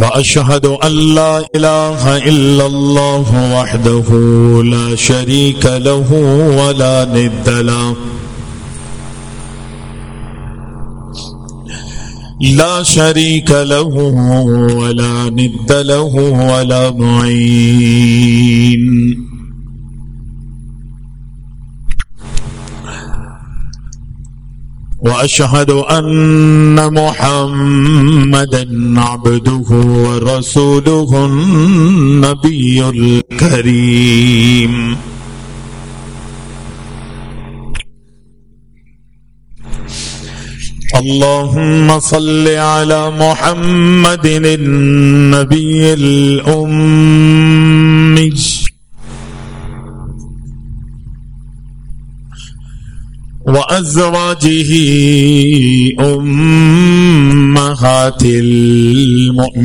وأشهد أن لا إله إلا الله وحده لا شريك له ولا ند له. لا شريك له ولا ند له ولا معين. وأشهد أن محمدا عبده ورسوله النبي الكريم. اللهم صل على محمد النبي الأمي. وأزواجه أمهات المؤمنين.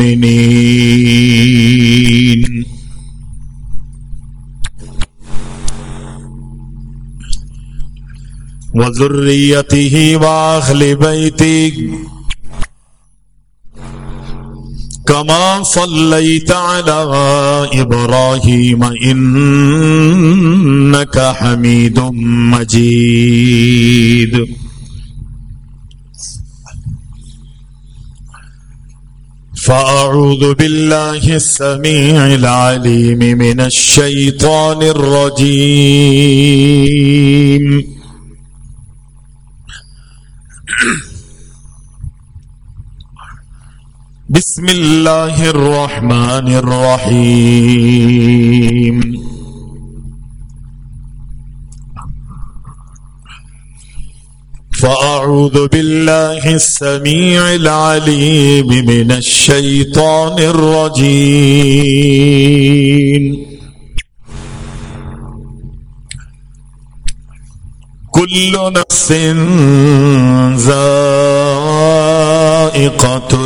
وذريته وأهل بيته كما صليت على إبراهيم إنك حميد مجيد فأعوذ بالله السميع العليم من الشيطان الرجيم بسم الله الرحمن الرحيم فأعوذ بالله السميع العليم من الشيطان الرجيم كل نفس ذائقة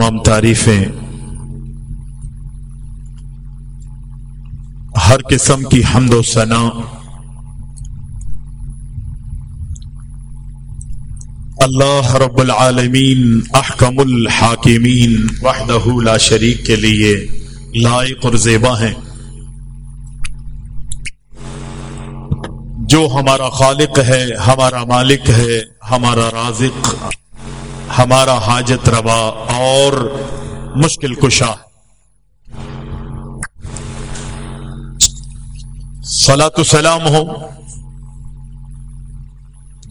تمام تعریفیں۔ ہر قسم کی حمد و ثنا۔ اللہ رب العالمین احکم الحاکمین وحدہ لا شریک کے لیے لائق اور زیبا ہیں۔ جو ہمارا خالق ہے، ہمارا مالک ہے، ہمارا رازق۔ ہمارا حاجت روا اور مشکل کشا۔ ہے سلاۃ و سلام ہو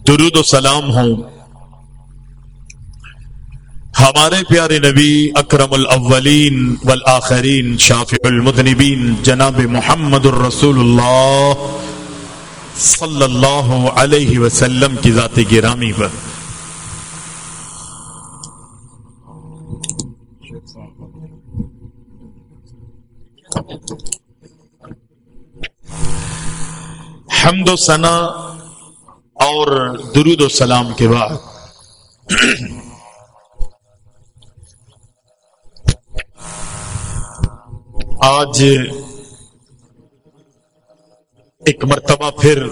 درود و سلام ہو ہمارے پیارے نبی اکرم الاولین والآخرین، شافع المذنبین، جناب محمد الرسول اللہ صلی اللہ علیہ وسلم کی ذات گرامی پر۔ حمد و ثنا اور درود و سلام کے بعد آج ایک مرتبہ پھر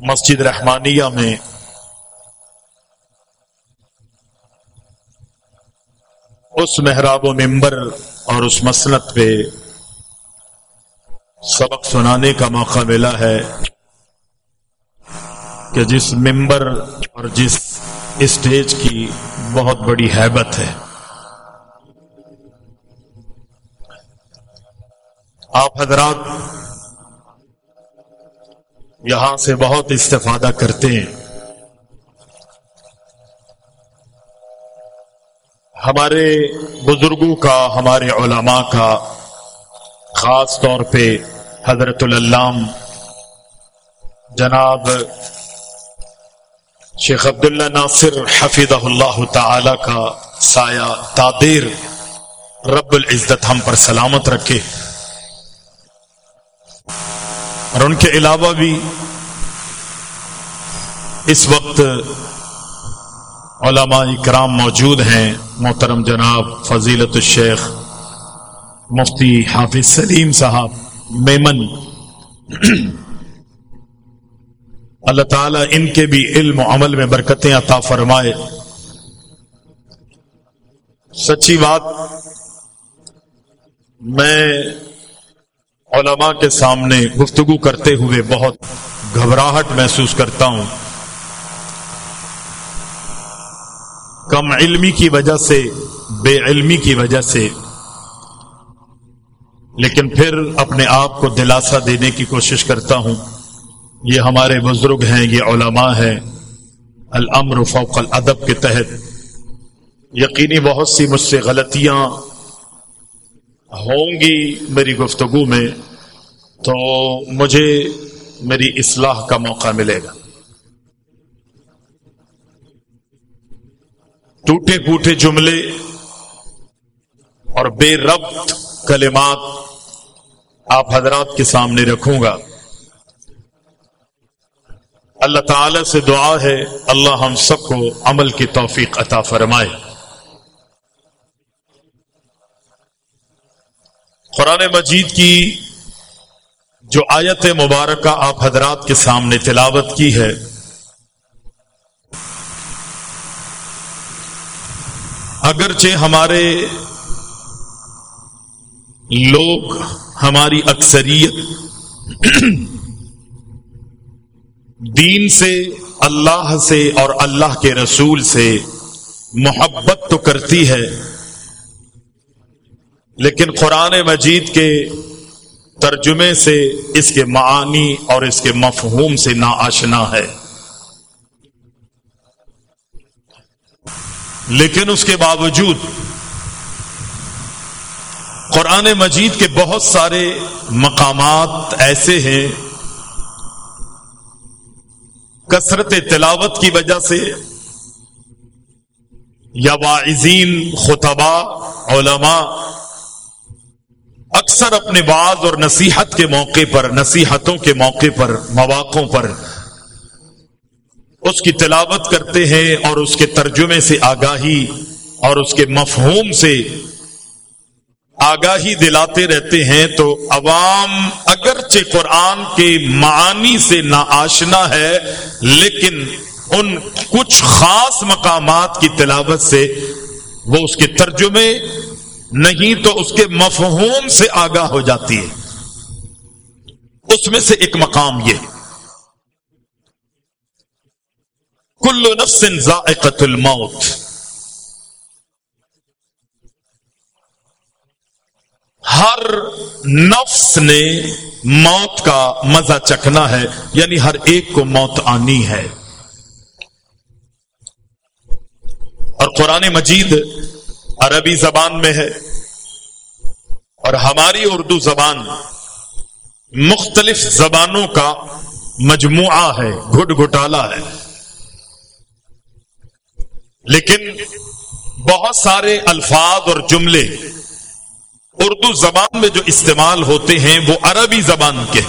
مسجد رحمانیہ میں اس محراب و ممبر اور اس مسلط پہ سبق سنانے کا موقع ملا ہے کہ جس ممبر اور جس اسٹیج کی بہت بڑی حیبت ہے۔ آپ حضرات یہاں سے بہت استفادہ کرتے ہیں۔ ہمارے بزرگوں کا، ہمارے علماء کا، خاص طور پہ حضرت العلام جناب شیخ عبداللہ ناصر حفیظ اللہ تعالی کا سایہ تادیر رب العزت ہم پر سلامت رکھے۔ اور ان کے علاوہ بھی اس وقت علماء اکرام موجود ہیں، محترم جناب فضیلت الشیخ مفتی حافظ سلیم صاحب، میمن۔ اللہ تعالیٰ ان کے بھی علم و عمل میں برکتیں عطا فرمائے۔ سچی بات، میں علماء کے سامنے گفتگو کرتے ہوئے بہت گھبراہٹ محسوس کرتا ہوں۔ کم علمی کی وجہ سے، بے علمی کی وجہ سے۔ لیکن پھر اپنے آپ کو دلاسا دینے کی کوشش کرتا ہوں۔ یہ ہمارے بزرگ ہیں، یہ علماء ہیں۔ الامر فوق الادب کے تحت۔ یقینی بہت سی مجھ سے غلطیاں ہوں گی میری گفتگو میں، تو مجھے میری اصلاح کا موقع ملے گا۔ ٹوٹے پوٹے جملے اور بے ربط کلمات آپ حضرات کے سامنے رکھوں گا۔ اللہ تعالی سے دعا ہے، اللہ ہم سب کو عمل کی توفیق عطا فرمائے۔ قرآن مجید کی جو آیت مبارکہ آپ حضرات کے سامنے تلاوت کی ہے اگرچہ ہمارے لوگ، ہماری اکثریت دین سے، اللہ سے اور اللہ کے رسول سے محبت تو کرتی ہے، لیکن قرآن مجید کے ترجمے سے اس کے معانی اور اس کے مفہوم سے نا آشنا ہے۔ لیکن اس کے باوجود قرآن مجید کے بہت سارے مقامات ایسے ہیں کثرت تلاوت کی وجہ سے یا واعظین خطبہ علماء اکثر اپنے بعض اور نصیحت کے موقع پر، نصیحتوں کے موقع پر، مواقع پر اس کی تلاوت کرتے ہیں اور اس کے ترجمے سے آگاہی اور اس کے مفہوم سے آگاہی دلاتے رہتے ہیں تو عوام اگرچہ قرآن کے معانی سے نا آشنا ہے، لیکن ان کچھ خاص مقامات کی تلاوت سے وہ اس کے ترجمے نہیں تو اس کے مفہوم سے آگاہ ہو جاتی ہے۔ اس میں سے ایک مقام یہ کل نفس ذائقت الموت. ہر نفس نے موت کا مزہ چکھنا ہے یعنی ہر ایک کو موت آنی ہے۔ اور قرآن مجید عربی زبان میں ہے اور ہماری اردو زبان مختلف زبانوں کا مجموعہ ہے، گھٹ گھٹالا ہے۔ لیکن بہت سارے الفاظ اور جملے اردو زبان میں جو استعمال ہوتے ہیں وہ عربی زبان کے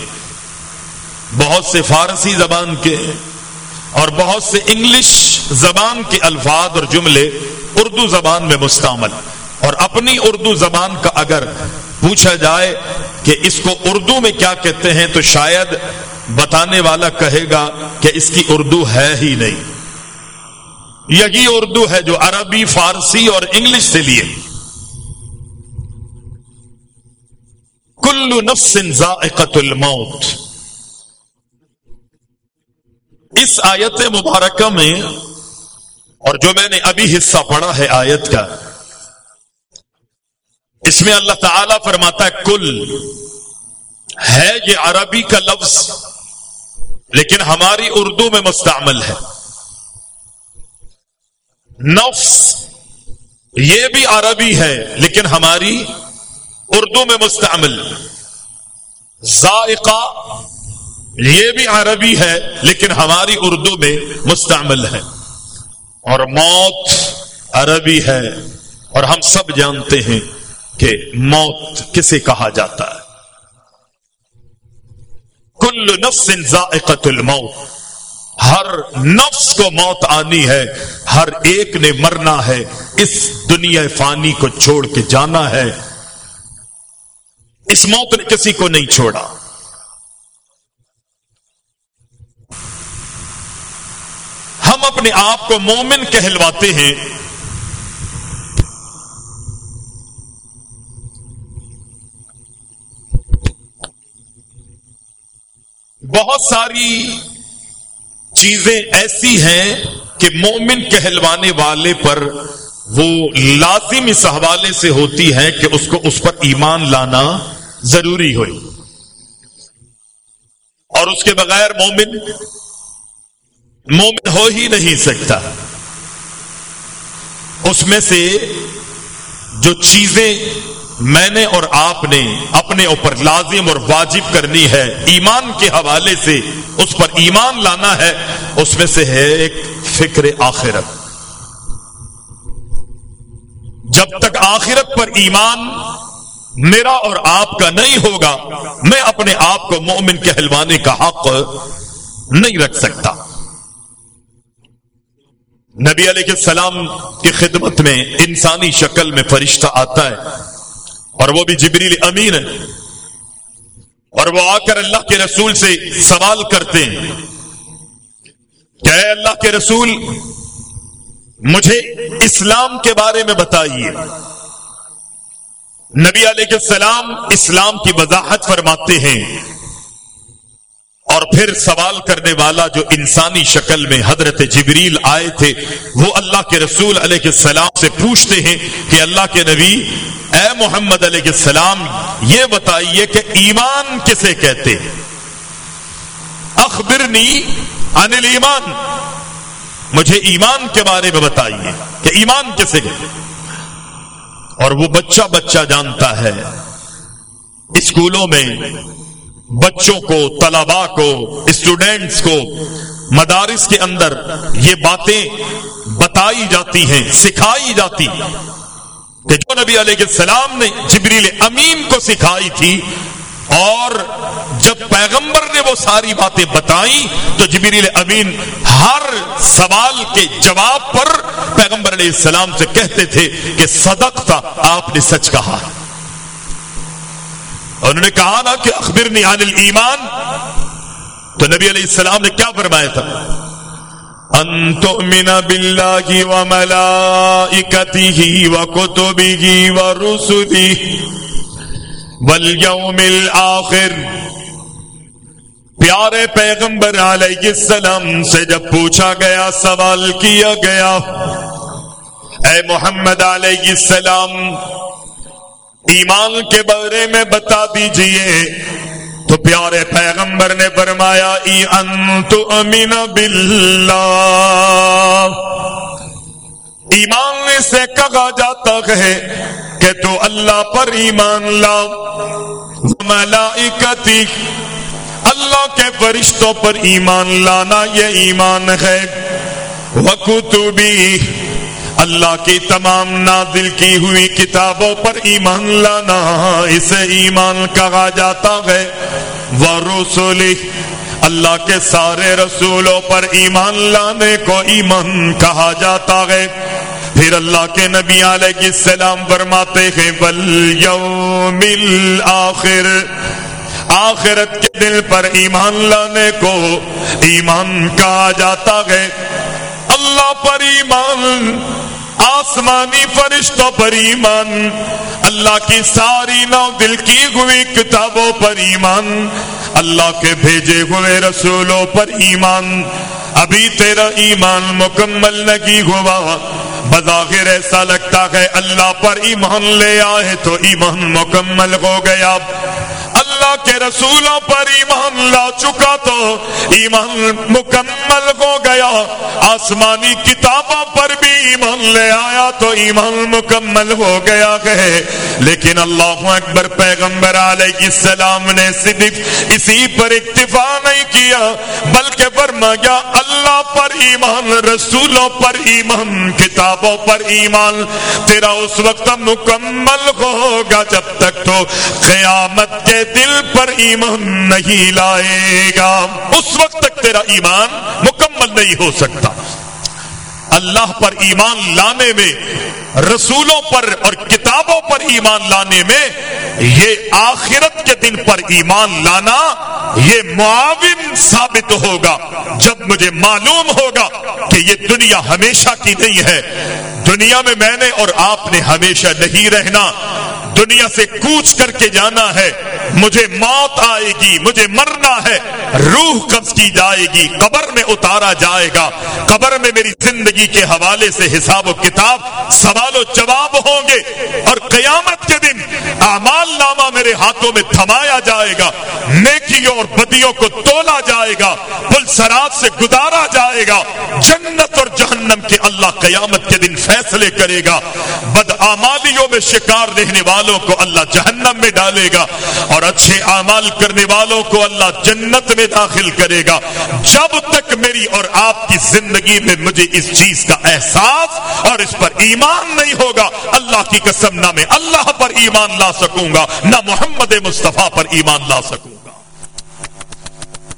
بہت سے فارسی زبان کے اور بہت سے انگلش زبان کے الفاظ اور جملے اردو زبان میں مستعمل اور اپنی اردو زبان کا اگر پوچھا جائے کہ اس کو اردو میں کیا کہتے ہیں، تو شاید بتانے والا کہے گا کہ اس کی اردو ہے ہی نہیں۔ یہی اردو ہے جو عربی، فارسی اور انگلش سے لیے۔ کل نفس ذائقت الموت۔ اس آیت مبارکہ میں، اور جو میں نے ابھی حصہ پڑھا ہے آیت کا، اس میں اللہ تعالی فرماتا ہے، کل ہے یہ عربی کا لفظ، لیکن ہماری اردو میں مستعمل ہے۔ نفس یہ بھی عربی ہے، لیکن ہماری اردو میں مستعمل۔ ذائقہ یہ بھی عربی ہے، لیکن ہماری اردو میں مستعمل ہے۔ اور موت عربی ہے، اور ہم سب جانتے ہیں کہ موت کسے کہا جاتا ہے۔ کل نفس ذائقت الموت۔ ہر نفس کو موت آنی ہے، ہر ایک نے مرنا ہے، اس دنیا فانی کو چھوڑ کے جانا ہے۔ اس موت نے کسی کو نہیں چھوڑا۔ ہم اپنے آپ کو مومن کہلواتے ہیں۔ بہت ساری چیزیں ایسی ہیں کہ مومن کہلوانے والے پر وہ لازم اس حوالے سے ہوتی ہے کہ اس کو اس پر ایمان لانا ضروری ہوئی۔ اور اس کے بغیر مومن مومن ہو ہی نہیں سکتا۔ اس میں سے جو چیزیں میں نے اور آپ نے اپنے اوپر لازم اور واجب کرنی ہے ایمان کے حوالے سے، اس پر ایمان لانا ہے، اس میں سے ہے ایک فکر آخرت۔ جب تک آخرت پر ایمان میرا اور آپ کا نہیں ہوگا، میں اپنے آپ کو مومن کہلوانے کا حق نہیں رکھ سکتا۔ نبی علیہ السلام کی خدمت میں انسانی شکل میں فرشتہ آتا ہے۔ اور وہ بھی جبریل امین ہے اور وہ آ کر اللہ کے رسول سے سوال کرتے ہیں۔ کہ اے اللہ کے رسول، مجھے اسلام کے بارے میں بتائیے۔ نبی علیہ السلام اسلام کی وضاحت فرماتے ہیں۔ اور پھر سوال کرنے والا جو انسانی شکل میں حضرت جبریل آئے تھے، وہ اللہ کے رسول علیہ السلام سے پوچھتے ہیں کہ اللہ کے نبی، اے محمد علیہ السلام، یہ بتائیے کہ ایمان کسے کہتے؟ اخبرنی عن ایمان مجھے ایمان کے بارے میں بتائیے کہ ایمان کسے کہتے؟ اور وہ بچہ بچہ جانتا ہے، اسکولوں میں بچوں کو طلبا کو اسٹوڈینٹس کو، مدارس کے اندر یہ باتیں بتائی جاتی ہیں، سکھائی جاتی کہ جو نبی علیہ السلام نے جبریل امین کو سکھائی تھی، اور جب پیغمبر نے وہ ساری باتیں بتائیں، تو جبریل امین ہر سوال کے جواب پر پیغمبر علیہ السلام سے کہتے تھے کہ صدق تھا، آپ نے سچ کہا۔ انہوں نے کہا نا کہ اخبرنی عن الایمان۔ تو نبی علیہ السلام نے کیا فرمایا تھا؟ ان تؤمن بالله وملائكته وكتبه ورسله واليوم الاخر۔ پیارے پیغمبر علیہ السلام سے جب پوچھا گیا، سوال کیا گیا، اے محمد علیہ السلام ایمان کے بارے میں بتا دیجیے۔ تو پیارے پیغمبر نے فرمایا، ای انت امین باللہ۔ ایمان سے کہا جاتا ہے کہ تو اللہ پر ایمان لا ملائکتی، اللہ کے فرشتوں پر ایمان لانا یہ ایمان ہے۔ وکتبی اللہ کی تمام نادل کی ہوئی کتابوں پر ایمان لانا، اسے ایمان کہا جاتا ہے۔ وہ اللہ کے سارے رسولوں پر ایمان لانے کو ایمان کہا جاتا ہے۔ پھر اللہ کے نبی علیہ السلام فرماتے ہیں بل آخر آخرت کے دل پر ایمان لانے کو ایمان کہا جاتا ہے۔ اللہ پر ایمان آسمانی فرشتوں پر ایمان۔ اللہ کی ساری نو دل کی ہوئی کتابوں پر ایمان۔ اللہ کے بھیجے ہوئے رسولوں پر ایمان۔ ابھی تیرا ایمان مکمل نہیں ہوا۔ بظاہر ایسا لگتا ہے اللہ پر ایمان لے آئے تو ایمان مکمل ہو گیا۔ اللہ کے رسولوں پر ایمان لا چکا تو ایمان مکمل ہو گیا۔ آسمانی کتابوں پر بھی ایمان لے آیا تو ایمان مکمل ہو گیا ہے۔ لیکن اللہ اکبر پیغمبر علیہ السلام نے صرف اسی پر اکتفا نہیں کیا، بلکہ فرمایا، اللہ پر ایمان، رسولوں پر ایمان، کتابوں پر ایمان۔ تیرا اس وقت مکمل ہوگا جب تک تو قیامت کے دل پر ایمان نہیں لائے گا۔ اس وقت تک تیرا ایمان مکمل نہیں ہو سکتا۔ اللہ پر ایمان لانے میں، رسولوں پر اور کتابوں پر ایمان لانے میں، یہ آخرت کے دن پر ایمان لانا یہ معاون ثابت ہوگا۔ جب مجھے معلوم ہوگا کہ یہ دنیا ہمیشہ کی نہیں ہے، دنیا میں میں نے اور آپ نے ہمیشہ نہیں رہنا۔ دنیا سے کوچ کر کے جانا ہے۔ مجھے موت آئے گی، مجھے مرنا ہے۔ روح قبض کی جائے گی، قبر میں اتارا جائے گا۔ قبر میں میری زندگی کے حوالے سے حساب و کتاب سوال و جواب ہوں گے۔ اور قیامت کے دن اعمال نامہ میرے ہاتھوں میں تھمایا جائے گا۔ نیکیوں اور بدیوں کو تولا جائے گا۔ پل سرات سے گزارا جائے گا۔ جنت اور جہنم کے اللہ قیامت کے دن فیصلے کرے گا۔ بد آمالیوں میں شکار رہنے والوں کو اللہ جہنم میں ڈالے گا۔ اور اچھے اعمال کرنے والوں کو اللہ جنت میں داخل کرے گا۔ جب تک میری اور آپ کی زندگی میں مجھے اس چیز کا احساس اور اس پر ایمان نہیں ہوگا، اللہ کی قسم نہ میں اللہ پر ایمان لا سکوں گا، نہ محمد مصطفیٰ پر ایمان لا سکوں گا۔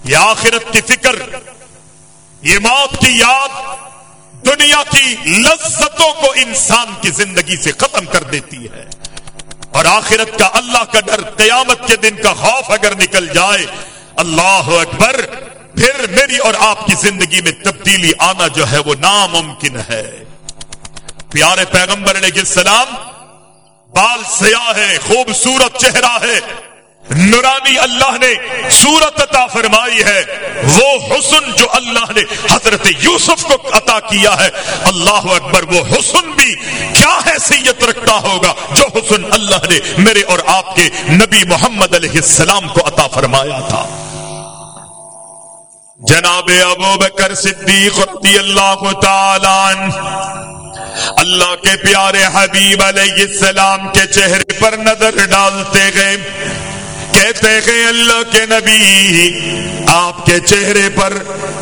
یہ آخرت کی فکر، یہ موت کی یاد، دنیا کی لذتوں کو انسان کی زندگی سے ختم کر دیتی۔ ہے اور آخرت کا اللہ کا ڈر قیامت کے دن کا خوف اگر نکل جائے، اللہ اکبر، پھر میری اور آپ کی زندگی میں تبدیلی آنا جو ہے وہ ناممکن ہے۔ پیارے پیغمبر علیہ السلام، بال سیاہ ہے، خوبصورت چہرہ ہے۔ نورانی اللہ نے صورت عطا فرمائی ہے۔ وہ حسن جو اللہ نے حضرت یوسف کو عطا کیا ہے۔ اللہ اکبر، وہ حسن بھی کیا حیثیت رکھتا ہوگا جو حسن اللہ نے میرے اور آپ کے نبی محمد علیہ السلام کو عطا فرمایا تھا۔ جناب ابو بکر صدیق رضی اللہ تعالی اللہ کے پیارے حبیب علیہ السلام کے چہرے پر نظر ڈالتے گئے۔ کہتے ہیں اللہ کے نبی، آپ کے چہرے پر،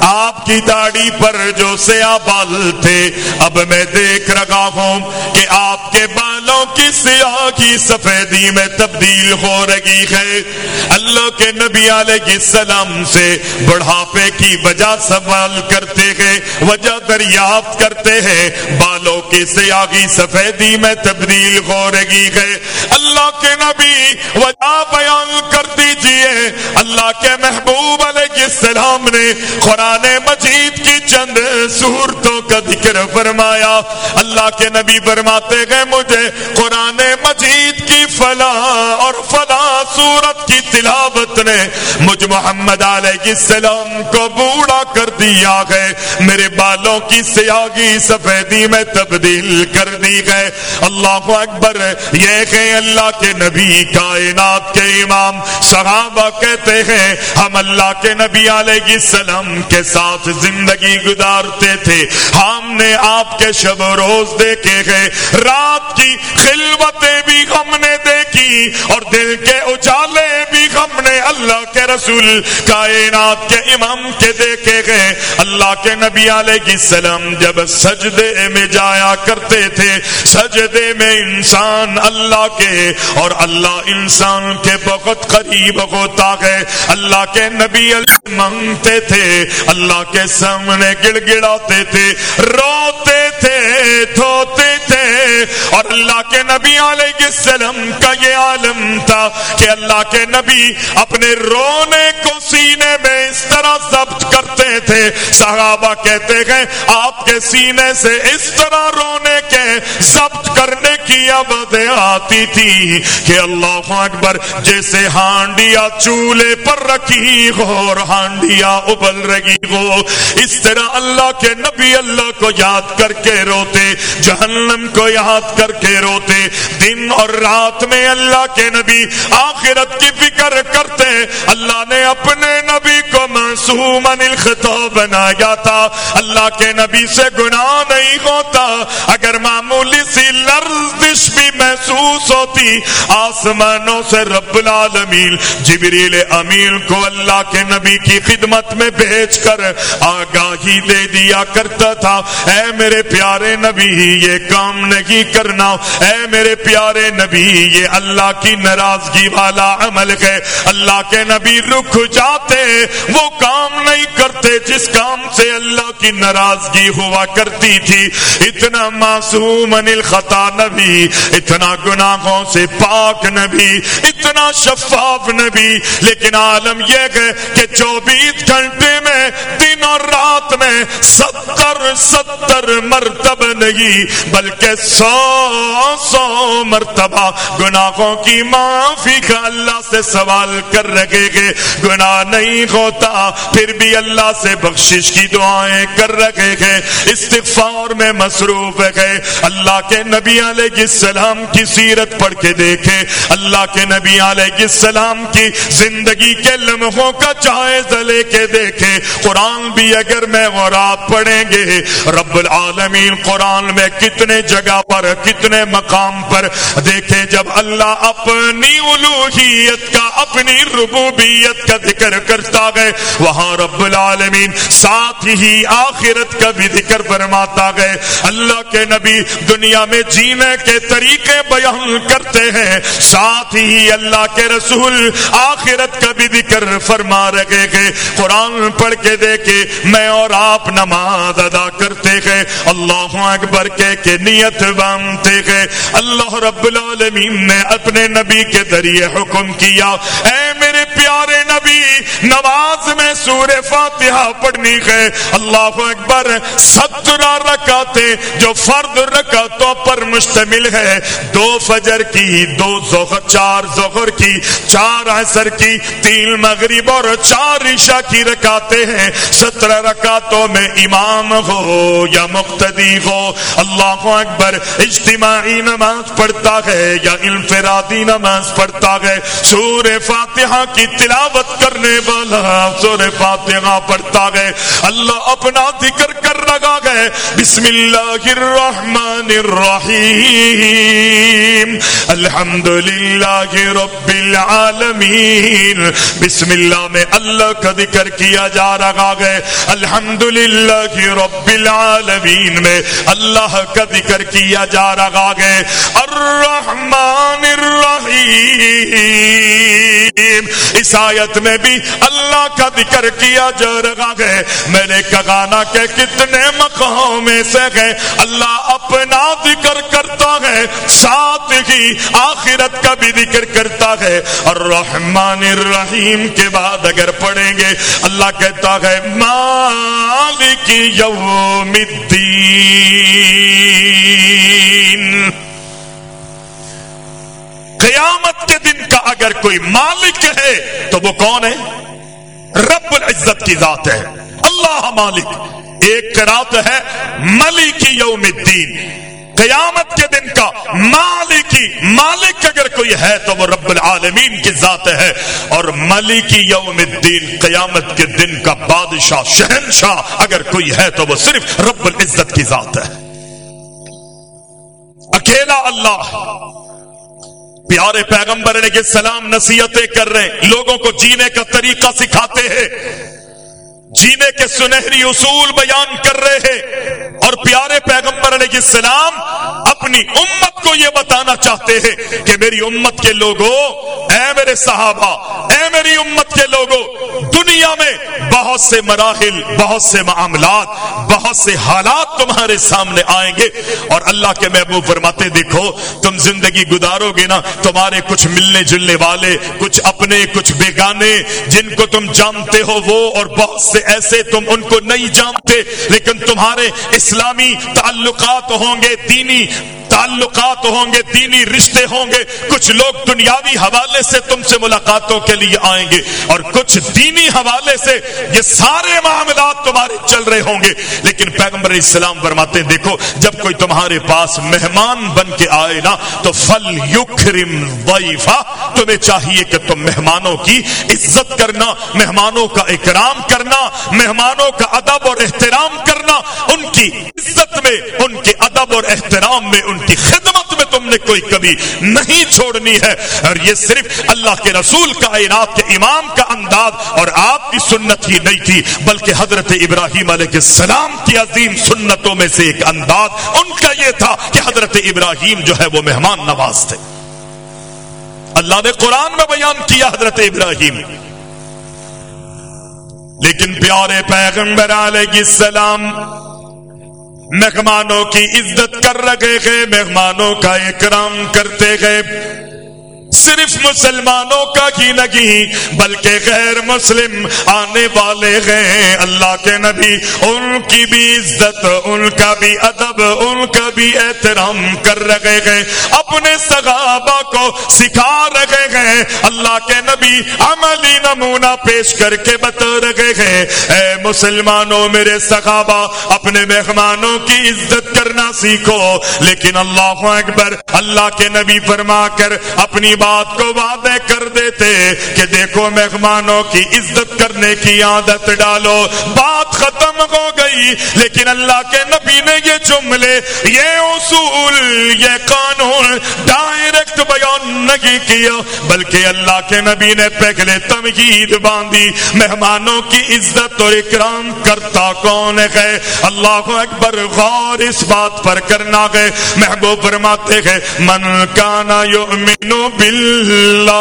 آپ کی داڑھی پر جو سیاہ بال تھے، اب میں دیکھ رہا ہوں کہ آپ کے بالوں کی سیاہ کی سفیدی میں تبدیل ہو رہی ہے۔ اللہ کے نبی علیہ السلام سے بڑھاپے کی وجہ سوال کرتے ہیں، وجہ دریافت کرتے ہیں۔ بالوں کی سیاہی سفیدی میں تبدیل ہو رہی ہے۔ اللہ کے نبی وجہ بیان کر دیجیے۔ اللہ کے محبوب علیہ السلام نے قرآن مجید کی چند صورتوں کا ذکر فرمایا۔ اللہ کے نبی فرماتے گئے مجھے قرآن مجید کی فلاں اور فلاں صورت کی تلاوت نے مجھ محمد علیہ السلام کو بوڑھا کر دیا ہے۔ میرے بالوں کی سیاگی سفیدی میں تبدیل کر دی گئے اللہ اکبر، یہ کہ اللہ کے نبی، کائنات کے امام۔ صحابہ کہتے ہیں، ہم اللہ کے نبی علیہ السلام کے ساتھ زندگی گزارتے تھے۔ ہم نے آپ کے شب و روز دیکھے گئے رات کی خلوتیں بھی ہم نے دیکھی اور دل کے اجالے بھی ہم نے اللہ کے رسول کائنات کے امام کے دیکھے گئے۔ اللہ کے نبی علیہ السلام جب سجدے میں جایا کرتے تھے، سجدے میں انسان اللہ کے اور اللہ انسان کے بہت قریب ہوتا ہے۔ اللہ کے نبی مانگتے تھے، اللہ کے سامنے گڑ گڑاتے تھے، روتے تھے، دھوتے تھے۔ اور اللہ کے نبی علیہ السلام کا یہ عالم تھا کہ اللہ کے نبی اپنے رونے کو سینے میں اس طرح ضبط کرتے تھے۔ صحابہ کہتے ہیں، آپ کے سینے سے اس طرح رونے کے ضبط کرنے کی عبد آتی تھی کہ اللہ اکبر، جیسے ہانڈیا چولہے پر رکھی ہو اور ہانڈیا ابل رہی ہو۔ اس طرح اللہ کے نبی اللہ کو یاد کر کے روتے، جہنم کو یاد کر کے روتے۔ دن اور رات میں اللہ کے نبی آخرت کی فکر کرتے اللہ نے اپنے نبی کو معصوم الخطاب بنایا تھا اللہ کے نبی سے گناہ نہیں ہوتا۔ اگر معمولی سی لرزش بھی محسوس ہوتی، آسمانوں سے رب العالمین جبریل امین کو اللہ کے نبی کی خدمت میں بھیج کر آگاہی دے دیا کرتا تھا۔ اے میرے پیارے نبی، یہ کام نہیں کرنا۔ اے میرے پیارے نبی، یہ اللہ کی ناراضگی والا عمل ہے۔ اللہ کے نبی رک جاتے وہ کام نہیں کرتے جس کام سے اللہ کی ناراضگی ہوا کرتی تھی۔ اتنا معصوم انل خطا نبی، اتنا گناہوں سے پاک نبی، اتنا شفاف نبی۔ لیکن عالم یہ ہے کہ چوبیس گھنٹے میں، دن اور رات میں ستر ستر مرتبہ نہیں، بلکہ سو سو مرتبہ گناہوں کی معافی کا اللہ سے سوال کر رکھے گے۔ گناہ نہیں ہوتا پھر بھی اللہ سے بخشش کی دعائیں کر رکھے گئے استغفار میں مصروف گئے اللہ کے نبی علیہ السلام کی سیرت پڑھ کے دیکھے اللہ کے نبی علیہ السلام کی زندگی کے لمحوں کا جائزہ لے کے دیکھے قرآن بھی اگر میں اور آپ پڑھیں گے، رب العالمین قرآن میں کتنے جگہ پر، کتنے مقام پر دیکھے جب اللہ اپنی الوحیت کا، اپنی ربوبیت کا ذکر کرتا گئے وہاں رب العالمین ساتھ ہی آخرت کا بھی ذکر فرماتا گئے اللہ کے نبی دنیا میں جینے کے طریقے بیان کرتے ہیں۔ ساتھ ہی اللہ کے رسول آخرت کا بھی ذکر فرما رہے گے قرآن پڑھ کے دیکھے، میں اور آپ نماز ادا کرتے گئے اللہ اکبر کے کے نیت باندھتے گئے اللہ رب العالمین نے اپنے نبی کے ذریعے حکم کیا۔ اے میرے پیارے نبی، نماز میں سور فاتحہ پڑھنی ہے۔ اللہ اکبر سترہ رکاتے جو فرد رکاتوں پر مشتمل ہے۔ دو فجر کی، دو زخر چار زخر کی، چار عصر کی، تین مغرب اور چار عشاء کی رکاتے ہیں۔ سترہ رکاتوں میں امام ہو یا مقتدی ہو، اللہ اکبر، اجتماعی نماز پڑھتا ہے یا انفرادی نماز پڑھتا ہے۔ سور فاتحہ کی تلاوت کرنے والا سور فاتحہ پڑھتا ہے اللہ اپنا ذکر کر لگا گئے۔ بسم اللہ الرحمن الرحیم۔ الحمد للہ رب العالمین۔ بسم اللہ میں اللہ کا ذکر کیا جا رہا ہے الحمد للہ رب العالمین میں اللہ کا ذکر کیا جا رہا ہے الرحمن الرحیم۔ اس آیت میں بھی اللہ کا ذکر کیا جا رہا ہے میں نے کہا نا کہ کتنے مقام میں سے ہے۔ اللہ اپنا ذکر کرتا ہے۔ ساتھ ہی آخرت کا بھی ذکر کرتا ہے۔ اور رحمان الرحیم کے بعد اگر پڑھیں گے، اللہ کہتا ہے، مالک یوم الدین۔ قیامت کے دن کا اگر کوئی مالک ہے، تو وہ کون ہے؟ رب العزت کی ذات ہے۔ اللہ مالک۔ ایک قرات ہے، ملک یوم الدین۔ قیامت کے دن کا مالکی مالک اگر کوئی ہے تو وہ رب العالمین کی ذات ہے۔ اور ملکی یوم الدین، قیامت کے دن کا بادشاہ، شہنشاہ اگر کوئی ہے تو وہ صرف رب العزت کی ذات ہے۔ اکیلا اللہ۔ پیارے پیغمبر علیہ السلام نصیحتیں کر رہے ہیں۔ لوگوں کو جینے کا طریقہ سکھاتے ہیں۔ جینے کے سنہری اصول بیان کر رہے ہیں۔ اور پیارے پیغمبر علیہ السلام، اپنی امت کو یہ بتانا چاہتے ہیں کہ میری امت کے لوگوں، اے میرے صحابہ، اے میری امت کے لوگوں دنیا میں بہت سے مراحل، بہت سے معاملات، بہت سے حالات تمہارے سامنے آئیں گے اور اللہ کے محبوب فرماتے دیکھو، تم زندگی گزارو گے نا، تمہارے کچھ ملنے جلنے والے، کچھ اپنے، کچھ بیگانے، جن کو تم جانتے ہو وہ اور بہت سے ایسے تم ان کو نہیں جانتے، لیکن تمہارے اسلامی تعلقات ہوں گے، دینی تعلقات ہوں گے، دینی رشتے ہوں گے، کچھ لوگ دنیاوی حوالے سے تم سے ملاقاتوں کے لیے آئیں گے اور کچھ دینی حوالے سے یہ سارے معاملات تمہارے چل رہے ہوں گے۔ لیکن پیغمبر اسلام فرماتے ہیں، دیکھو، جب کوئی تمہارے پاس مہمان بن کے آئے نا، تو فل یکرم ضیفا تمہیں چاہیے کہ تم مہمانوں کی عزت کرنا، مہمانوں کا اکرام کرنا، مہمانوں کا ادب اور احترام کرنا، ان کی عزت میں، ان کے ادب اور احترام میں، ان کی خدمت میں تم نے کوئی کبھی نہیں چھوڑنی ہے۔ اور یہ صرف اللہ کے رسول کا کے امام کا انداز اور آپ کی سنت ہی نہیں تھی، بلکہ حضرت ابراہیم علیہ السلام کی عظیم سنتوں میں سے ایک انداز ان کا یہ تھا کہ حضرت ابراہیم جو ہے وہ مہمان نواز تھے۔ اللہ نے قرآن میں بیان کیا حضرت ابراہیم۔ لیکن پیارے پیغمبر علیہ السلام مہمانوں کی عزت کر رکھے گئے مہمانوں کا اکرام کرتے گئے۔ صرف مسلمانوں کا ہی نہیں، بلکہ غیر مسلم آنے والے گئے اللہ کے نبی، ان کی بھی عزت، ان کا بھی ادب، ان کا بھی احترام کر رکھے گئے اپنے صحابہ کو سکھا رکھے گئے اللہ کے نبی عملی نمونہ پیش کر کے بتا رکھے گئے اے مسلمانوں، میرے صحابہ، اپنے مہمانوں کی عزت کرنا سیکھو۔ لیکن اللہ اکبر، اللہ کے نبی فرما کر اپنی بات بات کو وعدے کر دیتے کہ دیکھو مہمانوں کی عزت کرنے کی عادت ڈالو۔ بات ختم ہو گئی، لیکن اللہ کے نبی نے یہ جملے، یہ اصول، یہ قانون ڈائریکٹ بیان نہیں کیا، بلکہ اللہ کے نبی نے پہلے تمہید باندھی۔ مہمانوں کی عزت اور اکرام کرتا کون ہے؟ اللہ اکبر، غور اس بات پر کرنا گئے محبوب فرماتے ہیں، من کانا یؤمن اللہ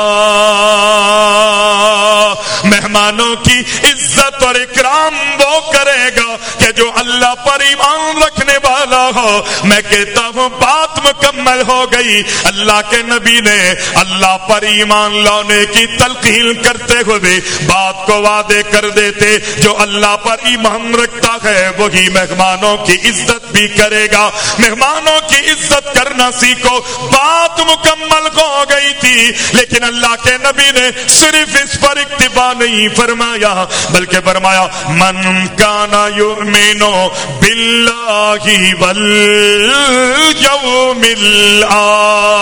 مہمانوں کی عزت اور اکرام وہ کرے گا کہ جو اللہ پر ایمان رکھنے والا ہو۔ میں کہتا ہوں بات مکمل ہو گئی۔ اللہ کے نبی نے اللہ پر ایمان لانے کی تلقین کرتے ہوئے بات کو وعدے کر دیتے۔ جو اللہ پر ایمان رکھتا ہے وہی مہمانوں کی عزت بھی کرے گا۔ مہمانوں کی عزت کرنا سیکھو۔ بات مکمل ہو گئی تھی۔ لیکن اللہ کے نبی نے صرف اس پر ایک اکتفا نہیں فرمایا، بلکہ فرمایا، من کانا یؤمنو باللہ والیوم الاخر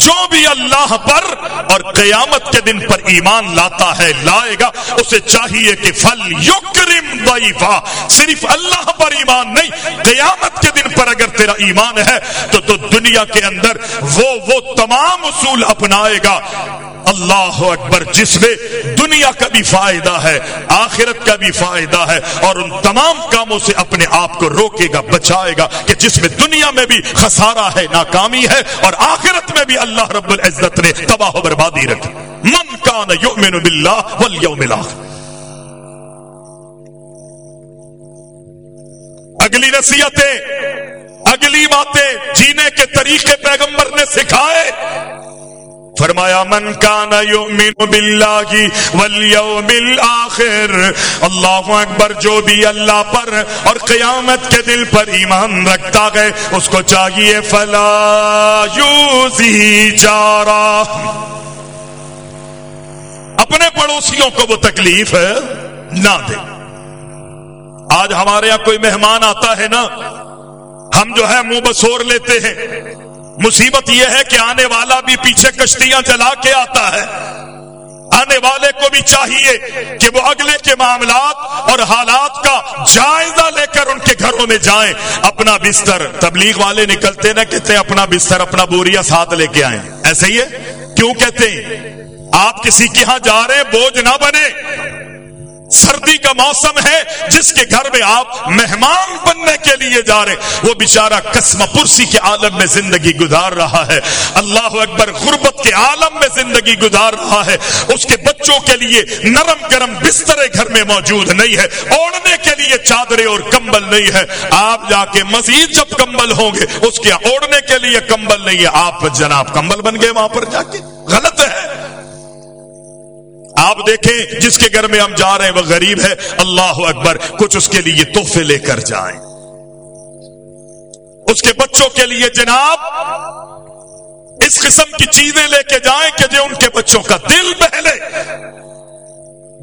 جو بھی اللہ پر اور قیامت کے دن پر ایمان لاتا ہے، لائے گا، اسے چاہیے کہ فل یکرم ضعیفہ، صرف اللہ پر ایمان نہیں، قیامت کے دن پر اگر تیرا ایمان ہے، تو تو دنیا کے اندر وہ وہ تمام اصول اپنائے گا۔ اللہ اکبر، جس میں دنیا کا بھی فائدہ ہے، آخرت کا بھی فائدہ ہے، اور ان تمام کاموں سے اپنے آپ کو روکے گا، بچائے گا کہ جس میں دنیا میں بھی خسارہ ہے، ناکامی ہے، اور آخرت میں بھی اللہ رب العزت نے تباہ و بربادی رکھی۔ من کان یؤمن باللہ والیوم الاخر۔ اگلی نصیحتیں، اگلی باتیں جینے کے طریقے پیغمبر نے سکھائے۔ فرمایا، من کان یؤمن باللہ والیوم الاخر اللہ اکبر، جو بھی اللہ پر اور قیامت کے دل پر ایمان رکھتا ہے، اس کو چاہیے، فلا یوزی جارا اپنے پڑوسیوں کو وہ تکلیف نہ دے۔ آج ہمارے یہاں کوئی مہمان آتا ہے نا، ہم جو ہے منہ بسور لیتے ہیں۔ مصیبت یہ ہے کہ آنے والا بھی پیچھے کشتیاں جلا کے آتا ہے۔ آنے والے کو بھی چاہیے کہ وہ اگلے کے معاملات اور حالات کا جائزہ لے کر ان کے گھروں میں جائیں۔ اپنا بستر، تبلیغ والے نکلتے نہ کہتے اپنا بستر، اپنا بوریا ساتھ لے کے آئیں۔ ایسے ہی ہے؟ کیوں کہتے ہیں؟ آپ کسی کے ہاں جا رہے ہیں، بوجھ نہ بنے۔ سردی کا موسم ہے، جس کے گھر میں آپ مہمان بننے کے لیے جا رہے وہ بیچارہ کسم پرسی کے عالم میں زندگی گزار رہا ہے۔ اللہ اکبر غربت کے عالم میں زندگی گزار رہا ہے۔ اس کے بچوں کے لیے نرم گرم بسترے گھر میں موجود نہیں ہے۔ اوڑھنے کے لیے چادریں اور کمبل نہیں ہے۔ آپ جا کے مزید جب کمبل ہوں گے، اس کے اوڑھنے کے لیے کمبل نہیں ہے۔ آپ جناب کمبل بن گئے وہاں پر جا کے۔ غلط ہے۔ آپ دیکھیں جس کے گھر میں ہم جا رہے ہیں، وہ غریب ہے۔ اللہ اکبر، کچھ اس کے لیے تحفے لے کر جائیں۔ اس کے بچوں کے لیے جناب، اس قسم کی چیزیں لے کے جائیں کہ جو ان کے بچوں کا دل بہلے۔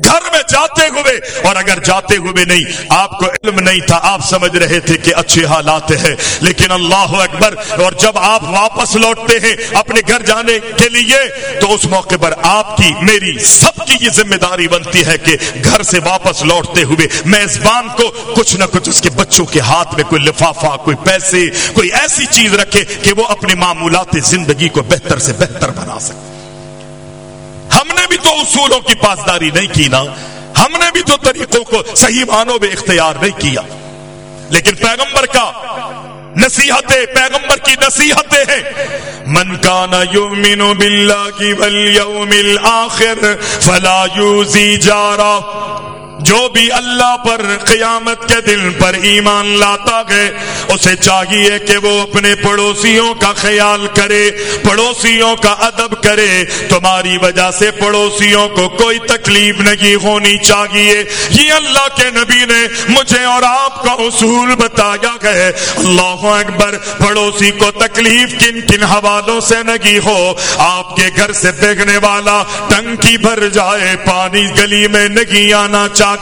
گھر میں جاتے ہوئے، اور اگر جاتے ہوئے نہیں، آپ کو علم نہیں تھا، آپ سمجھ رہے تھے کہ اچھے حالات ہیں۔ لیکن اللہ اکبر، اور جب آپ واپس لوٹتے ہیں اپنے گھر جانے کے لیے، تو اس موقع پر آپ کی، میری سب کی یہ ذمہ داری بنتی ہے کہ گھر سے واپس لوٹتے ہوئے میزبان کو کچھ نہ کچھ اس کے بچوں کے ہاتھ میں کوئی لفافہ، کوئی پیسے، کوئی ایسی چیز رکھے کہ وہ اپنے معمولات زندگی کو بہتر سے بہتر بنا سکے۔ بھی تو اصولوں کی پاسداری نہیں کی نا۔ ہم نے بھی تو طریقوں کو صحیح معنوں میں اختیار نہیں کیا۔ لیکن پیغمبر کا نصیحتیں پیغمبر کی نصیحتیں ہیں۔ من کان یؤمن باللہ والیوم الاخر فلا یوزی جارا جو بھی اللہ پر قیامت کے دن پر ایمان لاتا ہے، اسے چاہیے کہ وہ اپنے پڑوسیوں کا خیال کرے، پڑوسیوں کا ادب کرے۔ تمہاری وجہ سے پڑوسیوں کو کوئی تکلیف نہیں ہونی چاہیے۔ یہ اللہ کے نبی نے مجھے اور آپ کا اصول بتایا ہے۔ اللہ اکبر، پڑوسی کو تکلیف کن کن حوالوں سے نہیں ہو۔ آپ کے گھر سے بیگنے والا ٹنکی بھر جائے، پانی گلی میں نہیں آنا چاہیے۔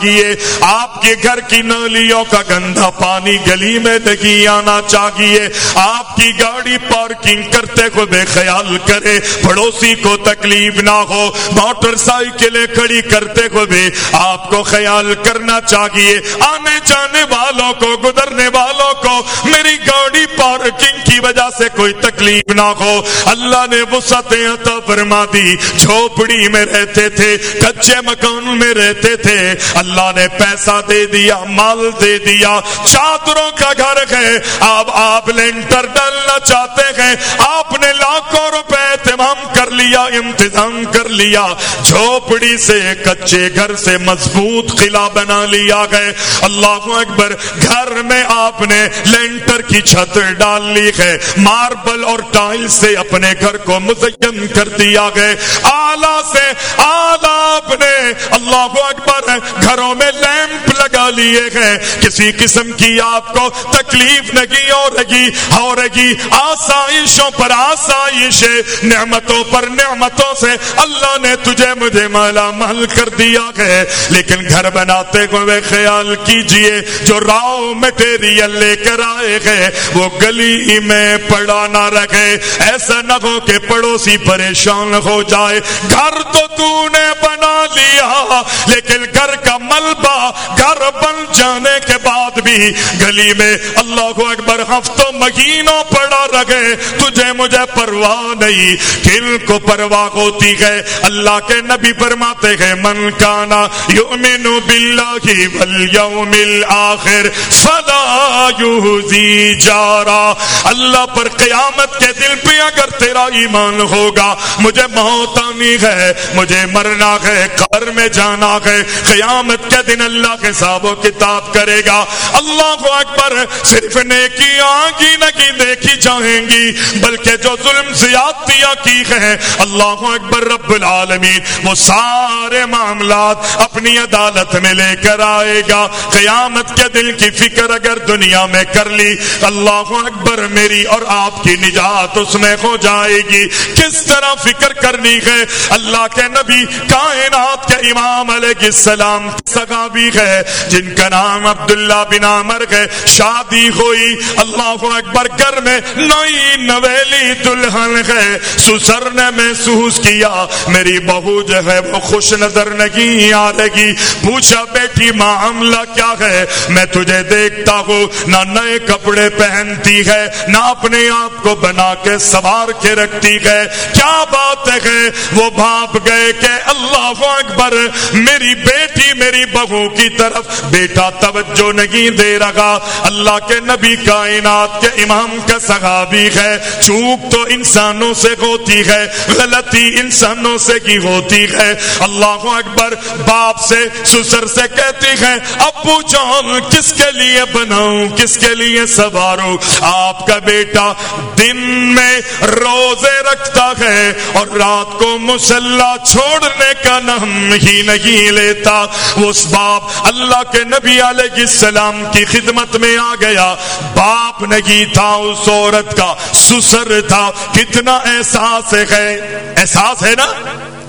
آپ کے گھر کی نالیوں کا گندا پانی گلی میں نہیں آنا چاہیے آپ کی گاڑی پارکنگ کرتے ہوئے خیال کرے۔ پڑوسی کو تکلیف نہ ہو، موٹر سائیکلیں کھڑی کرتے ہوئے آپ کو خیال کرنا چاہیے آنے جانے والوں کو، گزرنے والوں کو میری گاڑی پارکنگ کی وجہ سے کوئی تکلیف نہ ہو۔ اللہ نے وسعتیں عطا فرما دی۔ جھوپڑی میں رہتے تھے، کچے مکان میں رہتے تھے۔ اللہ نے پیسہ دے دیا، مال دے دیا۔ چادروں کا گھر ہے۔ اب آپ لینٹر ڈالنا چاہتے ہیں۔ آپ نے لاکھوں روپے اہتمام کر لیا، انتظام کر لیا۔ جھوپڑی سے کچے گھر سے مضبوط قلعہ بنا لیا گئے۔ اللہ اکبر، گھر میں آپ نے لینٹر کی چھت ڈال لی ہے۔ ماربل اور ٹائل سے اپنے گھر کو مزین کر دیا گئے۔ آلہ سے آلہ اپنے اللہ اکبر گھروں میں لیمپ لگا لیے ہیں۔ کسی قسم کی آپ کو تکلیف نہیں ہو رہی ہو رہی۔ آسائشوں پر آسائش نعمتوں پر نعمتوں سے اللہ نے تجھے مجھے مالا مال کر دیا ہے۔ لیکن گھر بناتے ہوئے خیال کیجیے، جو راؤ مٹیریل لے کر آئے گئے وہ گلی میں پڑا نہ رکھے ایسا نہ ہو کہ پڑوسی پریشان ہو جائے۔ گھر تو تو نے بنا لیا لیکن گھر کا ملبہ گھر بن جانے کے بعد بھی گلی میں اللہ اکبر ہفتوں مہینوں پڑا رکھے تجھے مجھے پرواہ نہیں کل کو پرواہ ہوتی ہے۔ اللہ کے نبی فرماتے ہیں، من کانا یؤمن باللہ والیوم الاخر فلا یوزی جارا اللہ پر قیامت کے دل پہ اگر تیرا ایمان ہوگا، مجھے موت آنی ہے، مجھے مرنا ہے قبر میں جانا ہے۔ قیامت کے دن اللہ کے صاحب و کتاب کرے گا۔ اللہ کو اکبر صرف نیکی آنگی نگی دیکھی جائیں گی، بلکہ جو ظلم زیادتیاں کی ہیں۔ اللہ اکبر رب العالمین وہ سارے معاملات اپنی عدالت میں لے کر آئے گا۔ قیامت کے دل کی فکر اگر دنیا میں کر لی، اللہ اکبر میری اور آپ کی نجات اس میں ہو جائے گی۔ کس طرح فکر کرنی ہے؟ اللہ کے نبی کائنات کے امام علیہ السلام صحابی ہے، جن کا نام عبداللہ بن عمر ہے، شادی ہوئی، اللہ اکبر گھر میں نئی نویلی دلہن ہے۔ سسر نے محسوس کیا، میری بہو جو ہے وہ خوش نظر نہیں آ رہی پوچھا، بیٹی معاملہ کیا ہے؟ میں تجھے دیکھتا ہوں، نہ نئے کپڑے پہنتی ہے، نہ اپنے آپ کو بنا کے سوار کے رکھتی ہے۔ کیا بات ہے، وہ بھاپ گئے کہ اللہ اکبر، میری بیٹی میری بہو کی طرف۔ بیٹا توجہ نہیں دے رہا۔ اللہ کے نبی کائنات کے امام کا صحابی ہے۔ چوک تو انسانوں سے ہوتی ہے۔ غلطی انسانوں سے کی ہوتی ہے۔ اللہ اکبر باپ سے، سسر سے کہتی ہے، ابو جان، کس کے لیے بناؤں؟ کس کے لیے سواروں آپ کا بیٹا دن میں روزے رکھتا ہے اور رات کو مسلح چھوڑنے کا نہ نام ہی نہیں لیتا۔ اس باپ اللہ کے نبی علیہ السلام کی خدمت میں آ گیا۔ باپ نہیں تھا اس عورت کا، سسر تھا۔ کتنا احساس ہے احساس ہے نا؟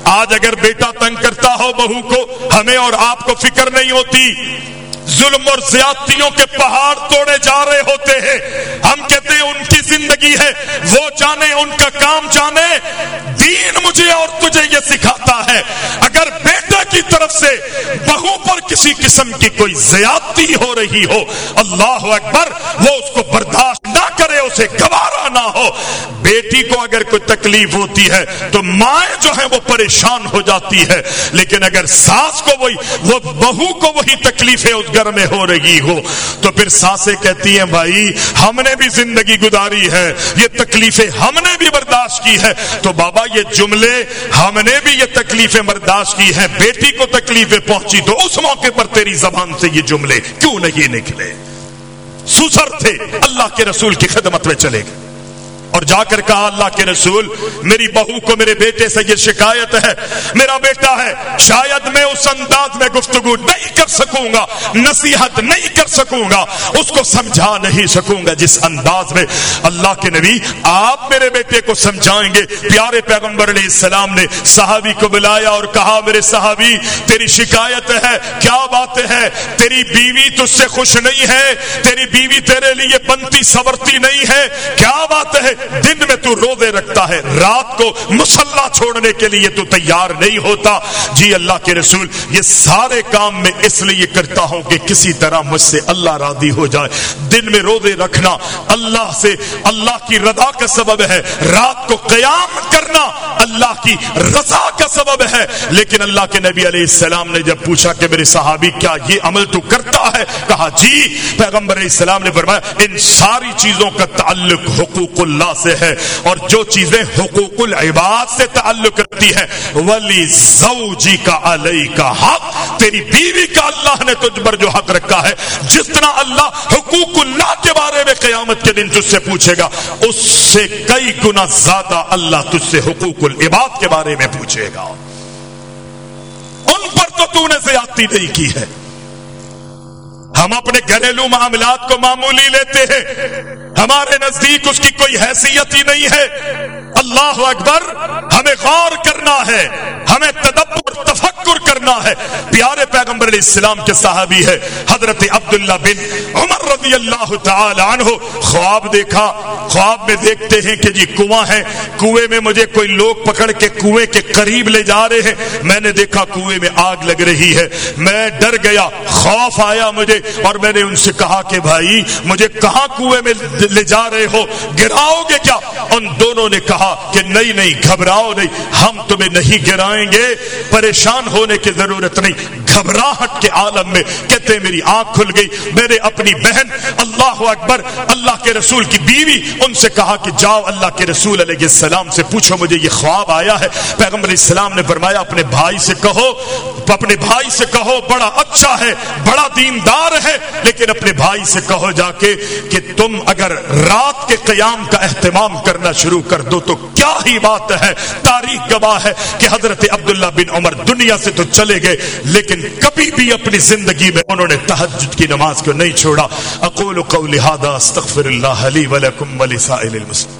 آج اگر بیٹا تنگ کرتا ہو بہو کو، ہمیں اور آپ کو فکر نہیں ہوتی۔ ظلم اور زیادتیوں کے پہاڑ توڑے جا رہے ہوتے ہیں۔ ہم کہتے ہیں ان کی زندگی ہے، وہ جانے، ان کا کام جانے۔ دین مجھے اور تجھے یہ سکھاتا ہے۔ اگر بیٹا کی طرف سے بہو پر کسی قسم کی کوئی زیادتی ہو رہی ہو، اللہ اکبر، وہ اس کو برداشت نہ کرے، اسے گوارا نہ ہو۔ بیٹی کو اگر کوئی تکلیف ہوتی ہے تو مائیں جو ہیں وہ پریشان ہو جاتی ہے، لیکن اگر ساس کو وہی، وہ بہو کو وہی تکلیف ہے اس گھر میں ہو رہی ہو، تو پھر ساسے کہتی ہیں، بھائی، ہم نے بھی زندگی گزاری ہے، یہ تکلیفیں ہم نے بھی برداشت کی ہے۔ تو بابا، یہ جملے ہم نے بھی یہ تکلیفیں برداشت کی ہیں بیٹی کو تکلیفیں پہنچی تو اس موقع پر تیری زبان سے یہ جملے کیوں نہیں نکلے؟ سسر تھے، اللہ کے رسول کی خدمت میں چلے گئے۔ اور جا کر کہا اللہ کے رسول، میری بہو کو میرے بیٹے سے یہ شکایت ہے، میرا بیٹا ہے، شاید میں اس انداز میں گفتگو نہیں کر سکوں گا، نصیحت نہیں کر سکوں گا، اس کو سمجھا نہیں سکوں گا، جس انداز میں اللہ کے نبی آپ میرے بیٹے کو سمجھائیں گے۔ پیارے پیغمبر علیہ السلام نے صحابی کو بلایا اور کہا، میرے صحابی، تیری شکایت ہے، کیا بات ہے تیری بیوی تجھ سے خوش نہیں ہے، تیری بیوی تیرے لیے بنتی سورتی نہیں ہے، کیا بات ہے دن میں تو روزے رکھتا ہے، رات کو مسلح چھوڑنے کے لیے تو تیار نہیں ہوتا۔ جی اللہ کے رسول، یہ سارے کام میں اس لیے کرتا ہوں کہ کسی طرح مجھ سے اللہ راضی ہو جائے۔ دن میں روزے رکھنا اللہ سے، اللہ کی رضا کا سبب ہے۔ رات کو قیام کرنا اللہ کی رضا کا سبب ہے۔ لیکن اللہ کے نبی علیہ السلام نے جب پوچھا کہ میرے صحابی کیا یہ عمل تو کرتا ہے، کہا جی پیغمبر علیہ السلام نے فرمایا، ان ساری چیزوں کا تعلق حقوق اللہ سے ہے۔ اور جو چیزیں حقوق العباد سے تعلق رکھتی ہے ولی زوجی کا علیہ کا حق، تیری بیوی کا اللہ نے تجھ پر جو حق رکھا ہے۔ جس طرح اللہ حقوق اللہ کے بارے میں قیامت کے دن تجھ سے پوچھے گا، اس سے کئی گنا زیادہ اللہ تجھ سے حقوق العباد کے بارے میں پوچھے گا۔ ان پر تو تو نے زیادتی نہیں کی ہے۔ ہم اپنے گھریلو معاملات کو معمولی لیتے ہیں۔ ہمارے نزدیک اس کی کوئی حیثیت ہی نہیں ہے۔ اللہ اکبر، ہمیں غور کرنا ہے۔ ہمیں تدبر، تفکر کرنا ہے۔ پیارے پیغمبر علیہ السلام کے صحابی ہے حضرت عبداللہ بن عمر رضی اللہ تعالی عنہ، خواب دیکھا۔ خواب میں دیکھتے ہیں کہ جی کنواں ہے، کنویں میں مجھے کوئی لوگ پکڑ کے کنویں کے قریب لے جا رہے ہیں۔ میں نے دیکھا کنویں میں آگ لگ رہی ہے۔ میں ڈر گیا، خوف آیا مجھے اور میں نے ان سے کہا کہ بھائی، مجھے کہاں کنویں میں لے جا رہے ہو؟ گراؤ گے کیا؟ ان دونوں نے کہا کہ نہیں نہیں، گھبراؤ نہیں، ہم تمہیں نہیں گرائیں گے، پریشان ہونے کی ضرورت نہیں۔ گھبراہٹ کے عالم میں کہتے ہیں میری آنکھ کھل گئی۔ میں نے اپنی بہن اللہ اکبر، اللہ کے رسول کی بیوی، ان سے کہا کہ جاؤ اللہ کے رسول علیہ السلام سے پوچھو، مجھے یہ خواب آیا ہے۔ پیغمبر السلام نے فرمایا، اپنے بھائی سے کہو، اپنے بھائی سے کہو، بڑا اچھا ہے، بڑا دیندار ہے، لیکن اپنے بھائی سے کہو جا کے کہ تم اگر رات کے قیام کا اہتمام کرنا شروع کر دو تو کیا ہی بات ہے؟ تاریخ گواہ ہے کہ حضرت عبداللہ بن عمر دنیا سے تو چلے گئے، لیکن کبھی بھی اپنی زندگی میں انہوں نے تحجد کی نماز کو نہیں چھوڑا۔ اقول قولی هذا استغفر اللہ لی ولکم ولسائل المسلم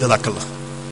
جزاک اللہ۔